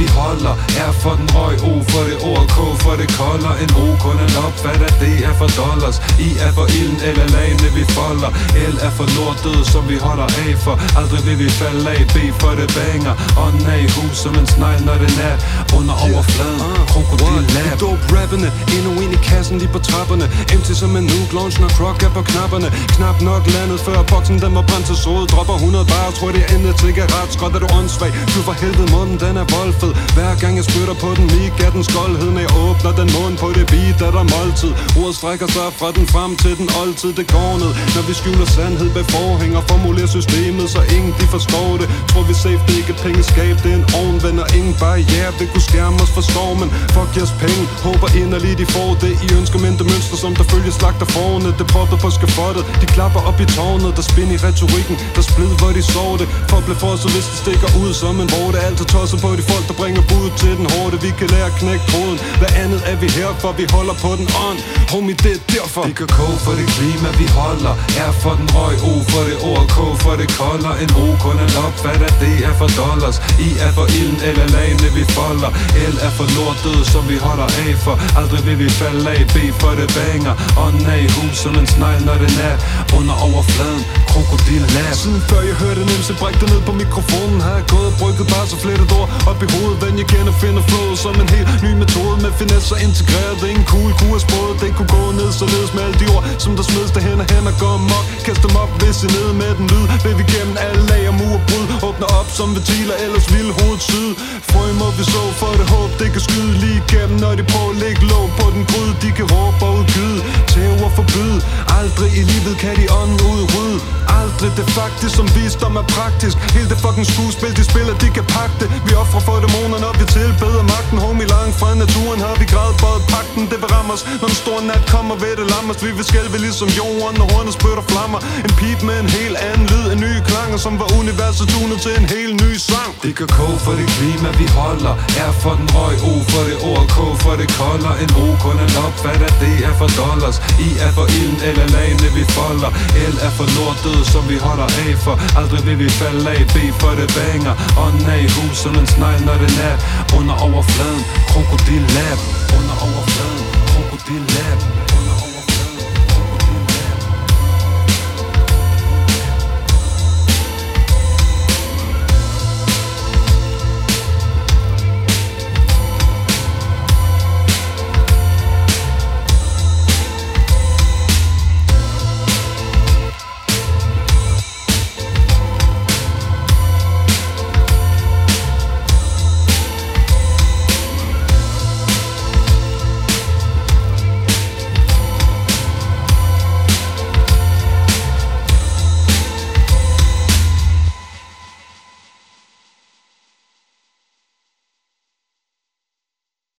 vi holder. R for den røg, O for det ord, K for det kolder. En O kun en opfatter, D er for dollars. I er for ilden eller lagene vi folder. L er for lortet som vi holder af for. Aldrig vil vi falde af, B for det banger. Ånden er i hus som en snegl når det nat Under overfladen, krokodil lab. Dope rappende, endnu ind i kassen lige på trapperne. MT som en nuke, launch når Croc er på knapperne. Knap nok landet før boksen den var brændt til sod Dropper 100 bare, tror det er endet cigaret Skråt er du åndssvag, du for helvede munden den er voldfed Hver gang jeg spytter på den, mig er den skoldhed Når jeg åbner den mund på det beat, er der måltid. Ordet strækker sig fra den frem til den oldtid Det går ned, når vi skjuler sandhed bag forhænger formulerer systemet, så ingen de forstår det. Tror vi safe, det er ikke et pengeskab, det er en ovn Og ingen barriere vil kunne skærme os for stormen. Fuck jeres penge, håber inderligt I får det. I ønsker mindre mønster, som der følger slagter forne. Det popper på skafottet, de klapper op i tårnet. Der spin i retorikken, der splid hvor de så det. For for så hvis det stikker ud som en vorte. Altid tosset på de folk, der bringer bud til den hårde Vi kan lære at knække koden, hvad andet er vi her for? Vi holder på den ånd, homie det er derfor. Vi kan koge for det klima vi holder. R for den røg, O for det ord, K for det kolder En O kun en opfatter, D er for dollars? I er for ilden eller lag? Holder El er for lortet som vi holder af for. Aldrig vil vi falde af, B for det banger. Ånden er i hus som en snegl når den er Under overfladen, krokodil lab Siden før jeg hørte nemse brække det ned på mikrofonen. Har jeg gået og brygget bare så flettet ord op i hovedet vand jeg kender finder flowet som en helt ny metode. Med finesse integreret, det er en cool kurs spået. Det kunne gå ned således med alle de ord Som der smides derhen og hen og går mok. Kast dem op, hvis I ned med den lyd. Vil vi gennem alle lag og mur og brud som ventiler, ellers ville hovedet syd Frø må vi så for det håb Det kan skyde lige igennem, når de prøver at lægge låg på den gryde De kan råbe og udgyde, tæve og forbyde. Aldrig i livet kan de ånden udrydde. Aldrig det faktisk som visdom er praktisk. Hele det fucking skuespil de spiller, de kan pakke det. Vi offrer for dæmoner, når vi tilbeder magten. Homie langt fra naturen har vi græd både pakten Det vil ramme os, når den store nat kommer ved det lammes Vi vil skælve ligesom jorden, når hornet spytter flammer. En pip med en helt anden sanger, Som var universet tunet til en helt ny sang. Det kan K for det klima vi holder. R for den røg, O for det ord, K for det kolder. En O kun en opfatter, D er for dollars? I er for ilden eller lagene vi folder. L er for lortet som vi holder af for. Aldrig vil vi falde af, B for det banger. Ånden er i huset, en snegl når det nat Under overfladen, krokodil lab Under overfladen, krokodil lab